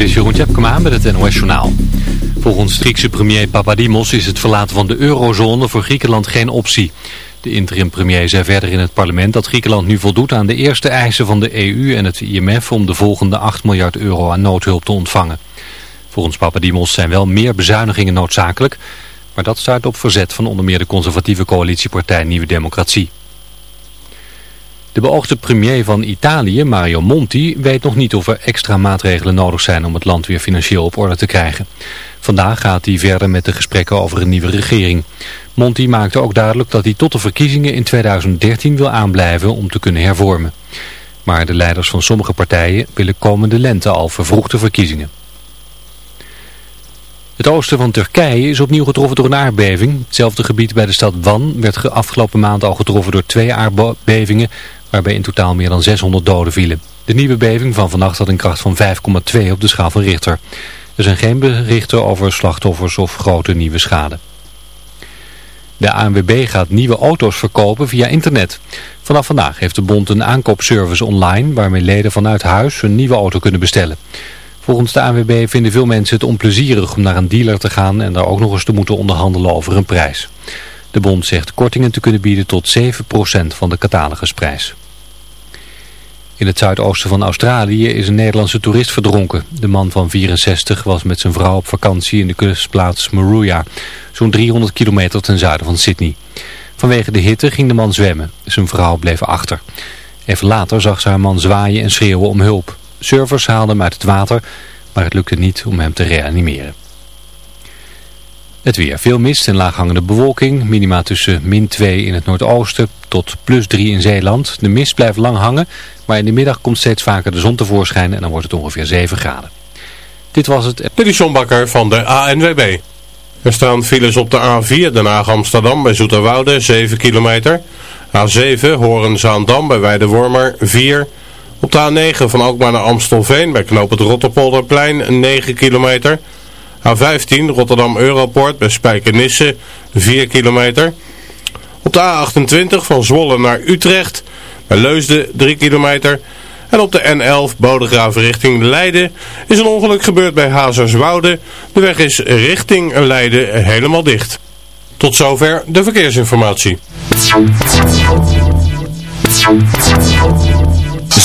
Dit is Jeroen Tjepkema met het NOS. Volgens Griekse premier Papadimos is het verlaten van de eurozone voor Griekenland geen optie. De interim premier zei verder in het parlement dat Griekenland nu voldoet aan de eerste eisen van de EU en het IMF om de volgende 8 miljard euro aan noodhulp te ontvangen. Volgens Papadimos zijn wel meer bezuinigingen noodzakelijk, maar dat stuit op verzet van onder meer de conservatieve coalitiepartij Nieuwe Democratie. De beoogde premier van Italië, Mario Monti, weet nog niet of er extra maatregelen nodig zijn om het land weer financieel op orde te krijgen. Vandaag gaat hij verder met de gesprekken over een nieuwe regering. Monti maakte ook duidelijk dat hij tot de verkiezingen in 2013 wil aanblijven om te kunnen hervormen. Maar de leiders van sommige partijen willen komende lente al vervroegde verkiezingen. Het oosten van Turkije is opnieuw getroffen door een aardbeving. Hetzelfde gebied bij de stad Van werd afgelopen maand al getroffen door twee aardbevingen waarbij in totaal meer dan 600 doden vielen. De nieuwe beving van vannacht had een kracht van 5,2 op de schaal van Richter. Er zijn geen berichten over slachtoffers of grote nieuwe schade. De ANWB gaat nieuwe auto's verkopen via internet. Vanaf vandaag heeft de bond een aankoopservice online waarmee leden vanuit huis een nieuwe auto kunnen bestellen. Volgens de ANWB vinden veel mensen het onplezierig om naar een dealer te gaan en daar ook nog eens te moeten onderhandelen over een prijs. De bond zegt kortingen te kunnen bieden tot 7% van de catalogusprijs. In het zuidoosten van Australië is een Nederlandse toerist verdronken. De man van 64 was met zijn vrouw op vakantie in de kustplaats Maruya, zo'n 300 kilometer ten zuiden van Sydney. Vanwege de hitte ging de man zwemmen. Zijn vrouw bleef achter. Even later zag ze haar man zwaaien en schreeuwen om hulp. Surfers haalden hem uit het water, maar het lukte niet om hem te reanimeren. Het weer. Veel mist en laaghangende bewolking. Minima tussen min 2 in het noordoosten tot plus 3 in Zeeland. De mist blijft lang hangen, maar in de middag komt steeds vaker de zon tevoorschijn en dan wordt het ongeveer 7 graden. Dit was het. Dit is van de ANWB. Er staan files op de A4 Den Haag-Amsterdam bij Zoeterwoude 7 kilometer. A7 Horen-Zaandam bij Weidewormer 4 Op de A9 van Alkmaar naar Amstelveen bij Knoop het Rotterpolderplein 9 kilometer... A15 Rotterdam Europort bij Spijkenisse 4 kilometer. Op de A28 van Zwolle naar Utrecht bij Leusden 3 kilometer. En op de N11 Bodegraven richting Leiden is een ongeluk gebeurd bij Hazerswoude. De weg is richting Leiden helemaal dicht. Tot zover de verkeersinformatie.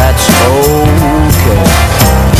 that's okay.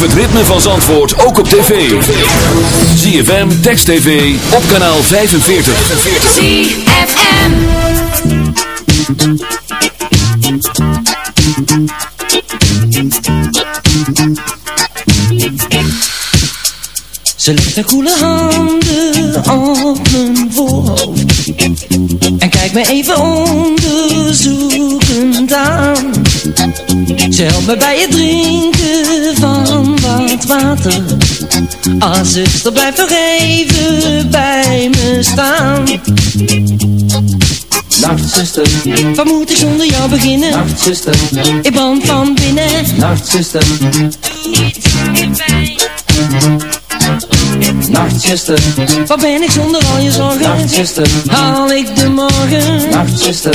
Beleef het ritme van Zandvoort ook op tv. ZFM, Text TV, op kanaal 45. ZFM. Ze legt haar koele handen op mijn voorhoofd En kijkt me even onderzoekend aan Ze helpt me bij het drinken van wat water. Ah zuster blijf nog even bij me staan. Nacht zuster, Wat moet ik zonder jou beginnen? nacht zuster, Ik brand van binnen. Nacht zuster, nacht zuster, Wat ben ik zonder al je zorgen? nacht zuster, Haal ik de morgen? nacht zuster,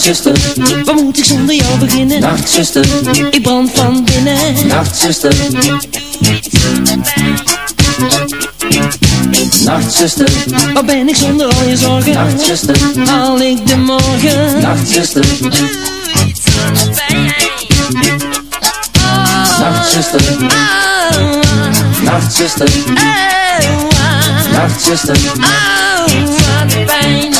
Nachtzuster, Wat moet ik zonder jou beginnen? nachtzuster, Ik brand van binnen. nachtzuster. Nachtzuster, Waar ben ik zonder al je zorgen? nachtzuster, Haal ik de morgen? nachtzuster. Nachtzuster, nachtzuster, nachtzuster, Oh, wat de pijn, de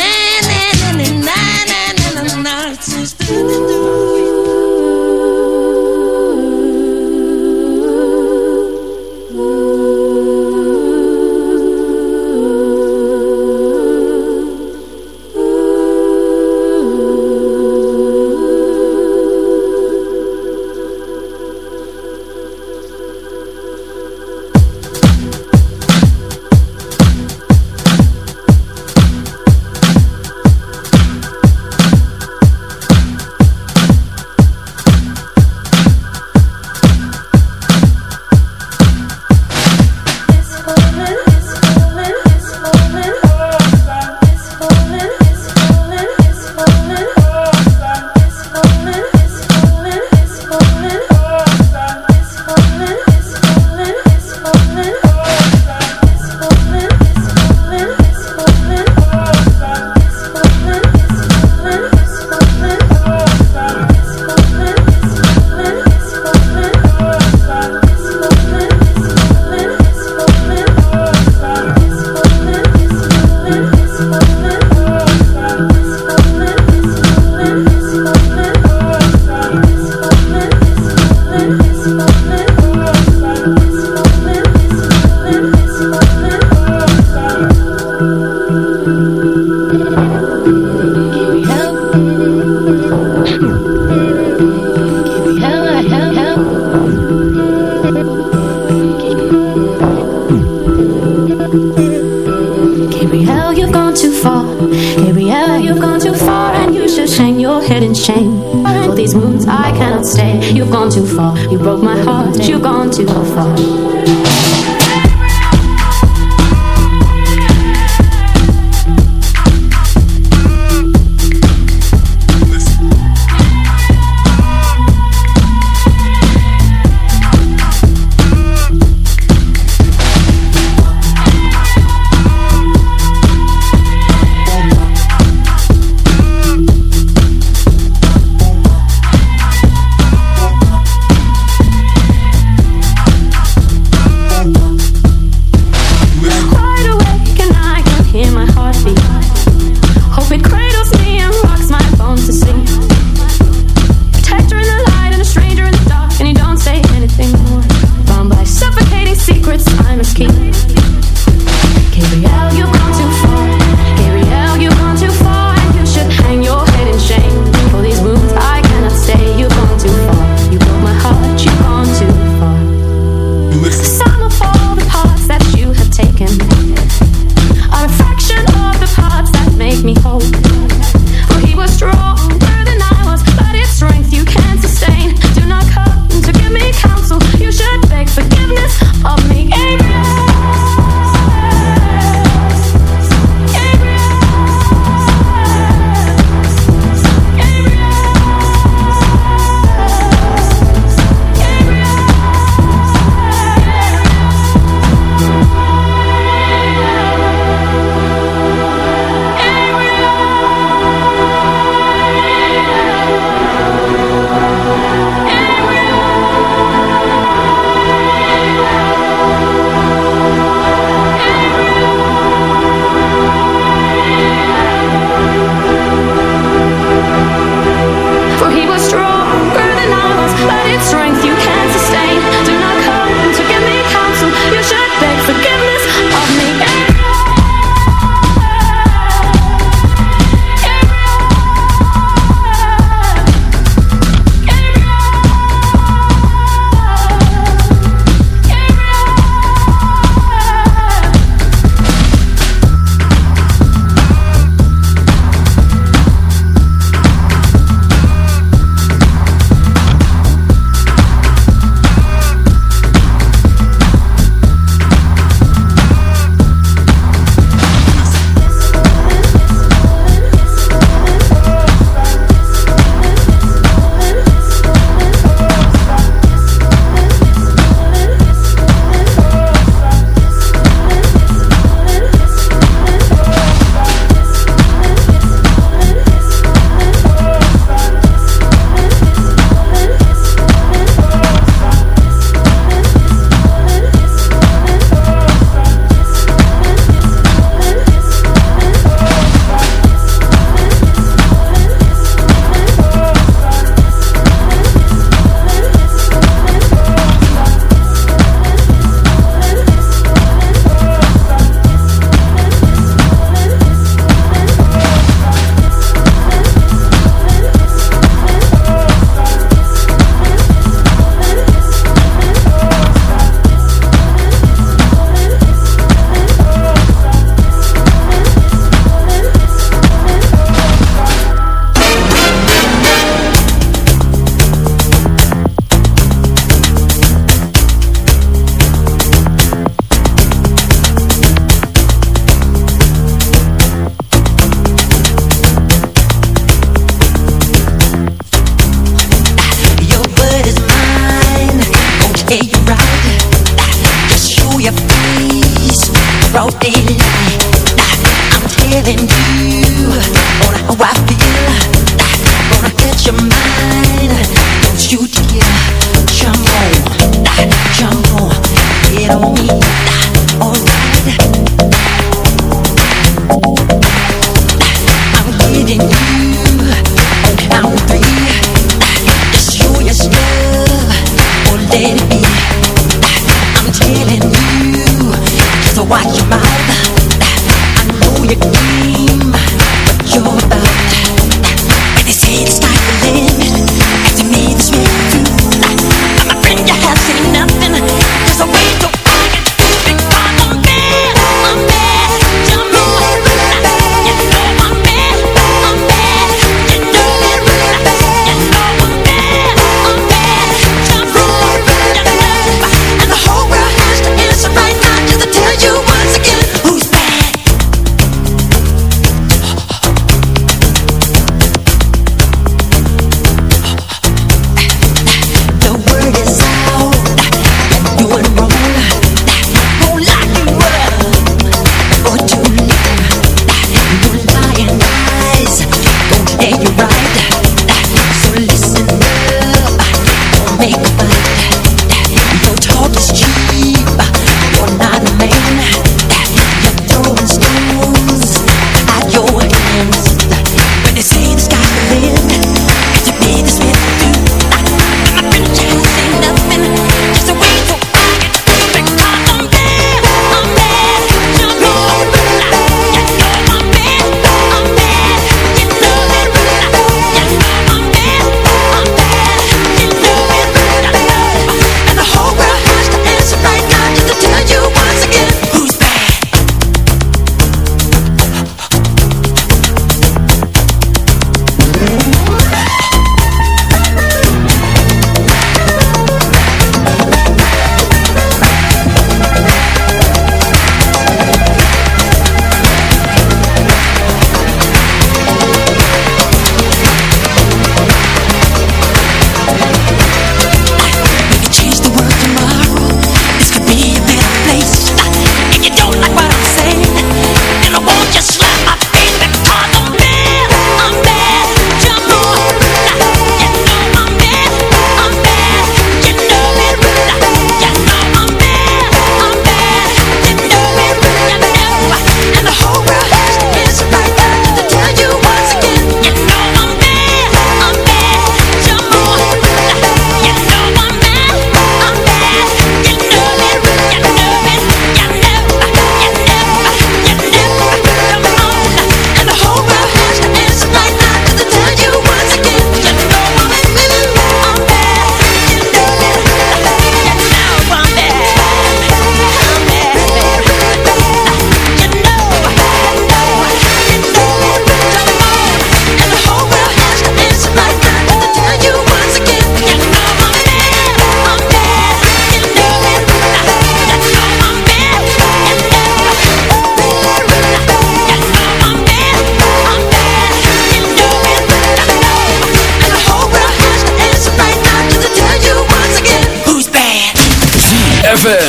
head in shame. For these moons I cannot stay. You've gone too far. You broke my heart. You've gone too far.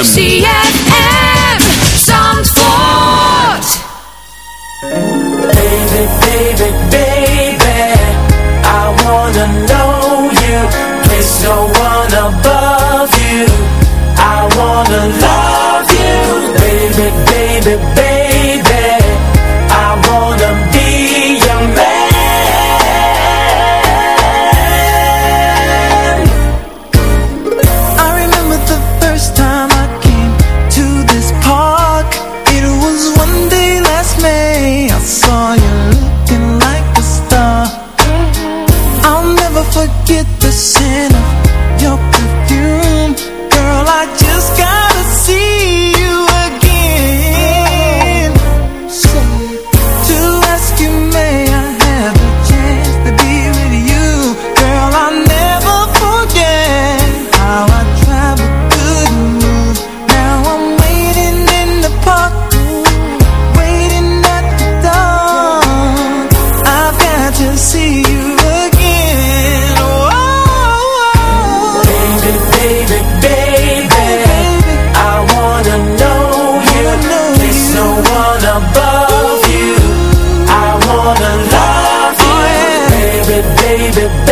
sí. the best.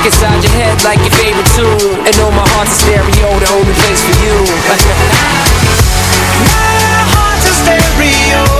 stuck inside your head like your favorite tune. And know my heart's a stereo, the only place for you. My heart's a stereo.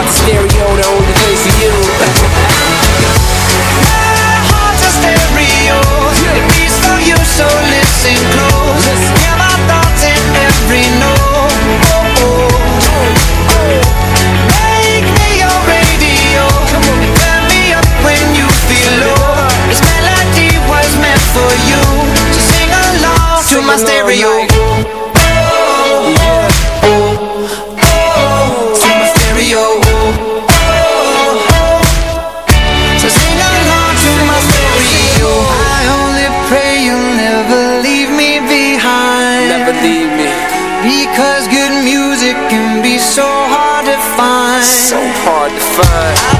heart stereo, the only place for you. My heart's a stereo, beats for you, so listen close. Hear my thoughts in every note. Oh. oh, oh. Make me your radio, me when you feel low. This melody was meant for you, so sing along to my stereo. fine.